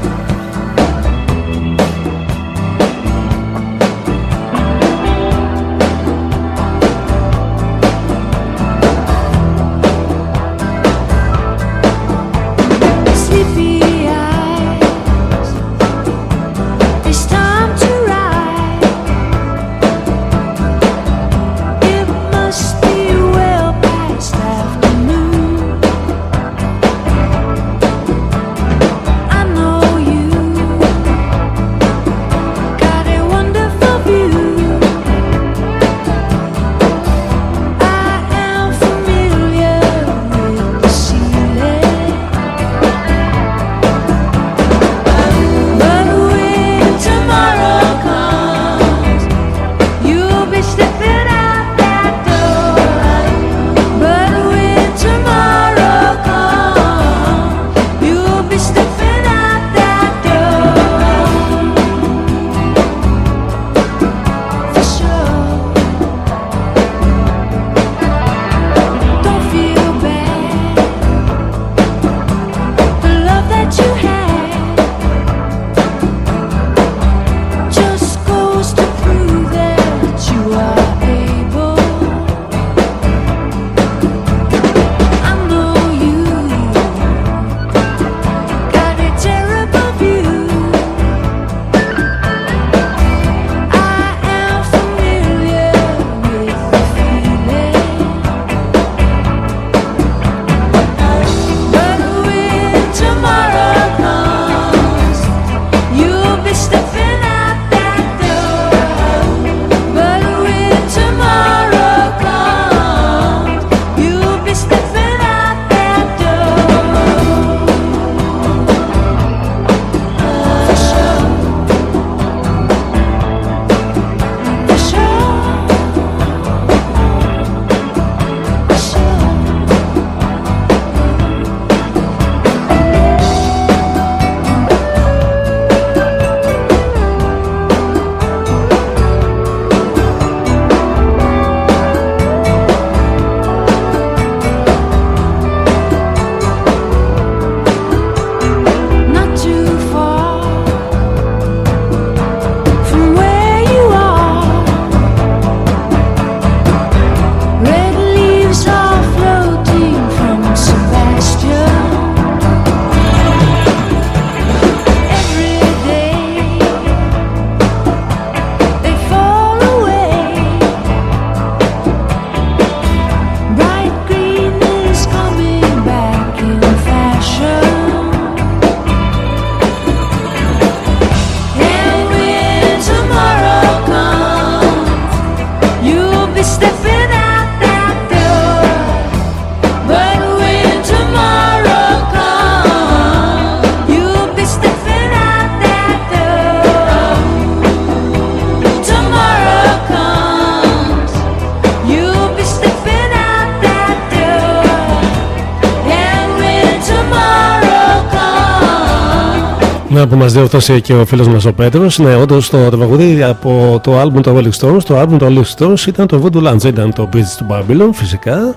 μας διορθώσει και ο φίλος μας ο Πέτρος. Ναι, όντως το τραγουδί από το album του Rolling Stones, το album του Rolling Stones ήταν το Voodoo Lands, ήταν το Bridge του Babylon φυσικά.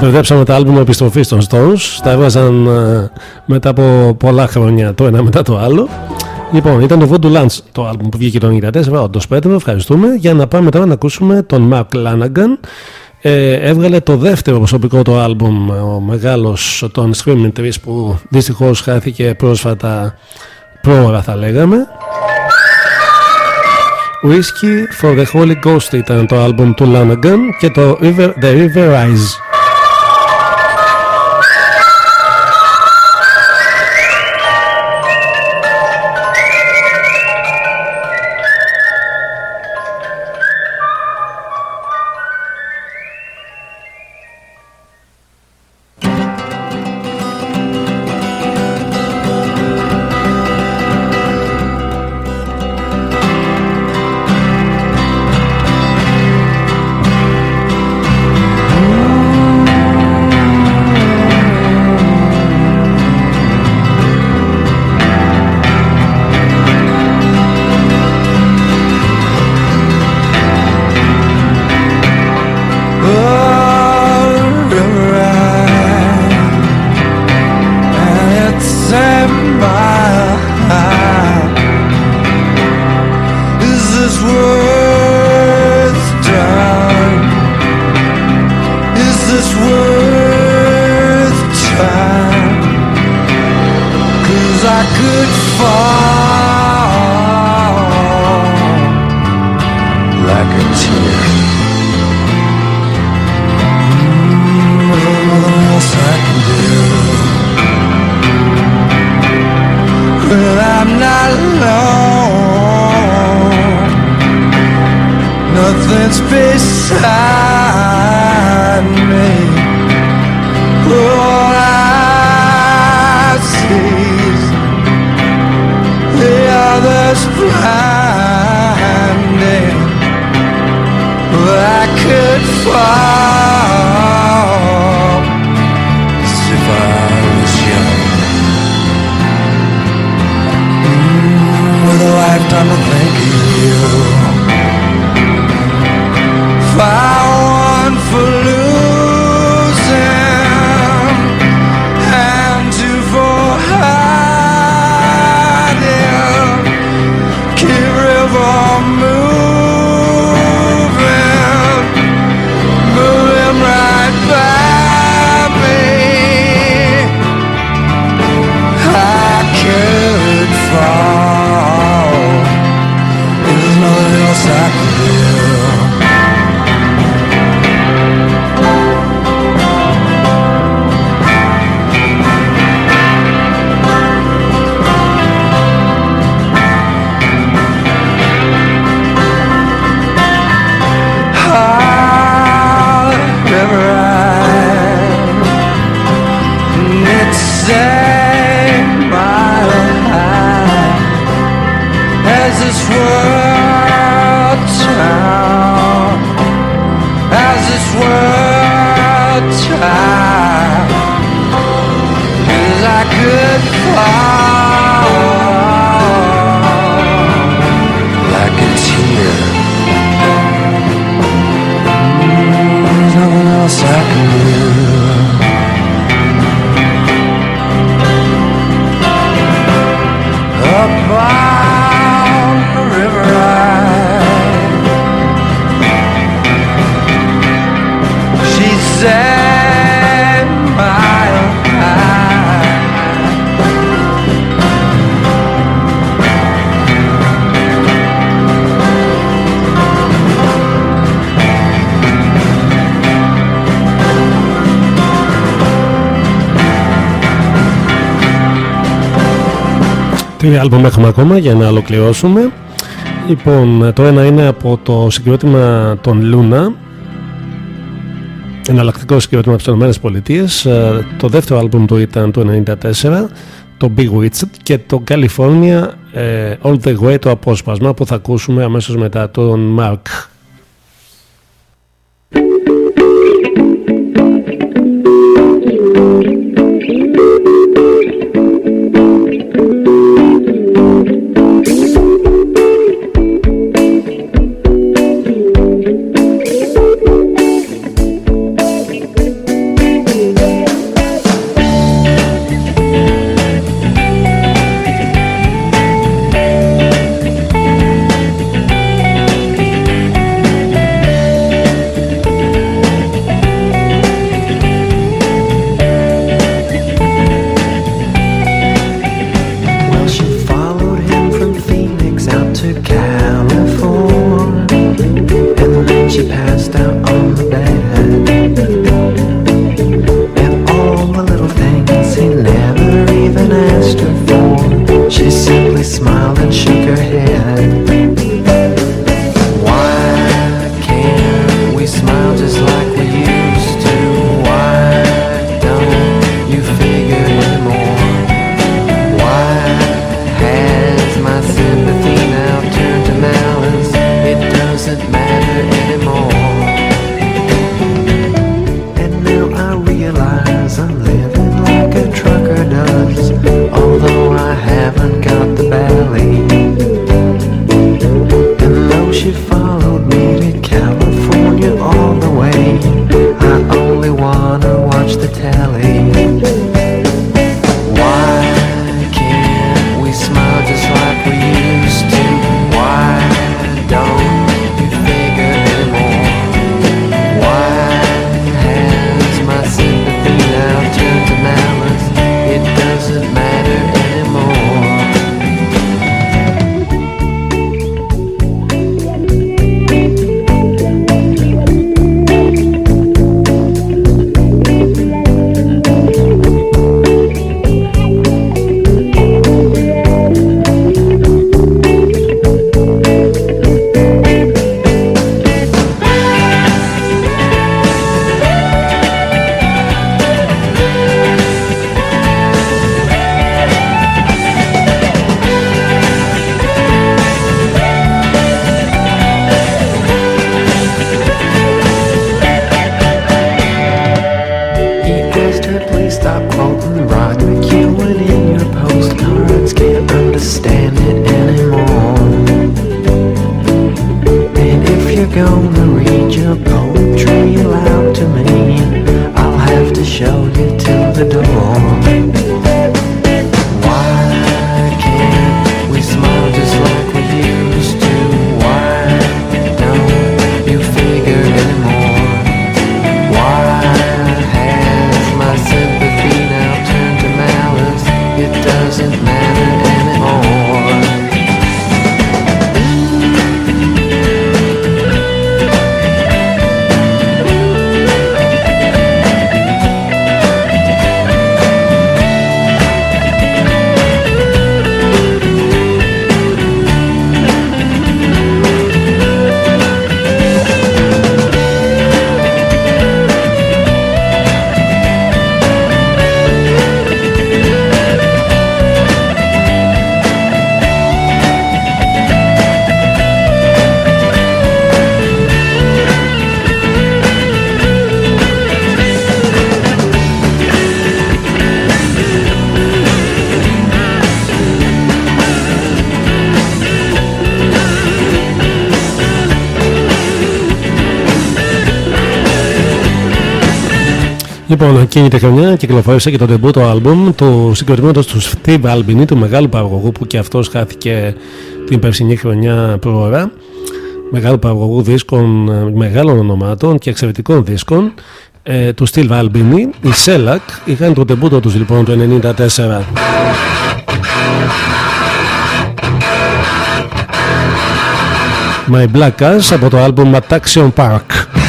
Βεβαίψαμε το album επιστροφής των Stones. Τα έβγαζαν ε, μετά από πολλά χρόνια το ένα μετά το άλλο. Λοιπόν, ήταν το Voodoo Lands το album που βγήκε το 1994. Όντως Πέτρο, ευχαριστούμε. Για να πάμε τώρα να ακούσουμε τον Mark Lanagan ε, έβγαλε το δεύτερο προσωπικό του άλμπουμ ο μεγάλος των Screaming Trees που δυστυχώς χάθηκε πρόσφατα πρόωρα θα λέγαμε Whiskey for the Holy Ghost ήταν το άλμπουμ του Lanagan και το River, The River Rise Τρία άλμπουμ έχουμε ακόμα για να ολοκληρώσουμε. Λοιπόν, το ένα είναι από το συγκρότημα των Λούνα, εναλλακτικό συγκρότημα από τις ΗΠΑ. Ε, το δεύτερο άλμπουμ του ήταν το 1994, το Big Witch και το California ε, All The Way το απόσπασμα που θα ακούσουμε αμέσως μετά τον Mark. Show you to the door. Λοιπόν, εκείνη τη χρονιά κυκλοφόρησε και το debut album του συγκροτήματος του Steve Albini, του μεγάλου παραγωγού που και αυτός χάθηκε την περσινή χρονιά προώρα. Μεγάλου παραγωγού δίσκων ε, μεγάλων ονομάτων και εξαιρετικών δίσκων ε, του Steve Albini. Οι Shellac είχαν το debut τους λοιπόν το 1994. My Black Ass από το album Attraction Park.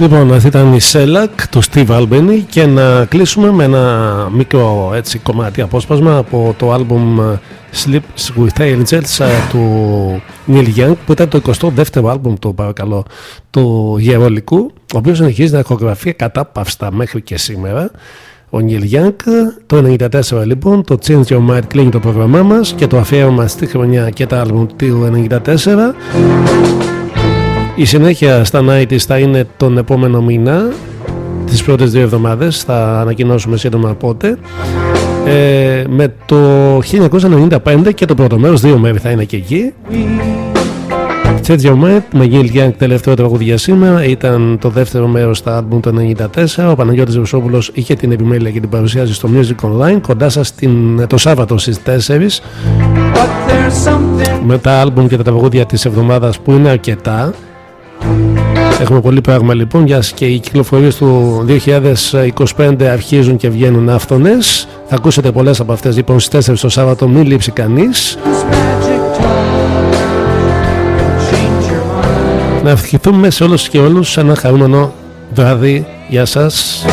Λοιπόν, αυτή ήταν η Shellac του Steve Albini και να κλείσουμε με ένα μικρό έτσι, κομμάτι απόσπασμα από το άλμπουμ ε, Sleeps with Angels ε, του Neil Young που ήταν το 22ο άλμπουμ του παρακαλώ του Γερολικού ο οποίος συνεχίζει να ηχογραφεί κατάπαυστα μέχρι και σήμερα. Ο Neil Young το 94 λοιπόν το Change Your Mind κλείνει το πρόγραμμά μας και το αφιέρωμα στη χρονιά και τα άλμπουμ του 94 η συνέχεια στα 90's θα είναι τον επόμενο μήνα τις πρώτες δύο εβδομάδες. Θα ανακοινώσουμε σύντομα πότε. Ε, με το 1995 και το πρώτο μέρος δύο μέρη θα είναι και εκεί. Change Your Mind με Gil Young τελευταίο τραγούδι για σήμερα. Ήταν το δεύτερο μέρος στα άλμπουμ το 1994 ο Παναγιώτης Βουσόπουλος είχε την επιμέλεια και την παρουσιάζει στο Music Online κοντά σας την, το Σάββατο στις 4 But there's something με τα άλμπουμ και τα τραγούδια της εβδομάδας που είναι αρκετά Έχουμε πολύ πράγμα λοιπόν για και οι κυκλοφορίες του 2025 αρχίζουν και βγαίνουν άφθονες Θα ακούσετε πολλές από αυτές λοιπόν στις 4 το Σάββατο, μην λείψει κανείς. Να ευχηθούμε σε όλους και όλους ένα χαρούμενο βράδυ. Γεια σας.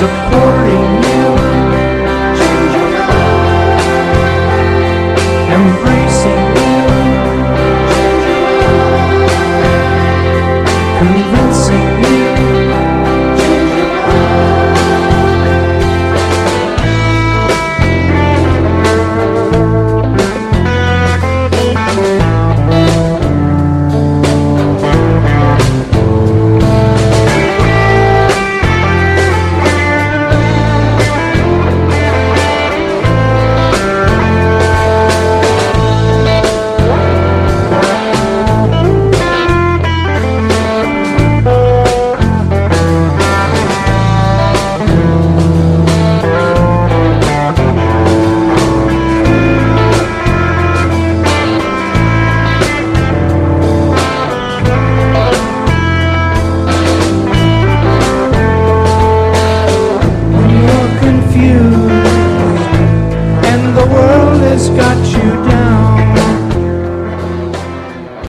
support.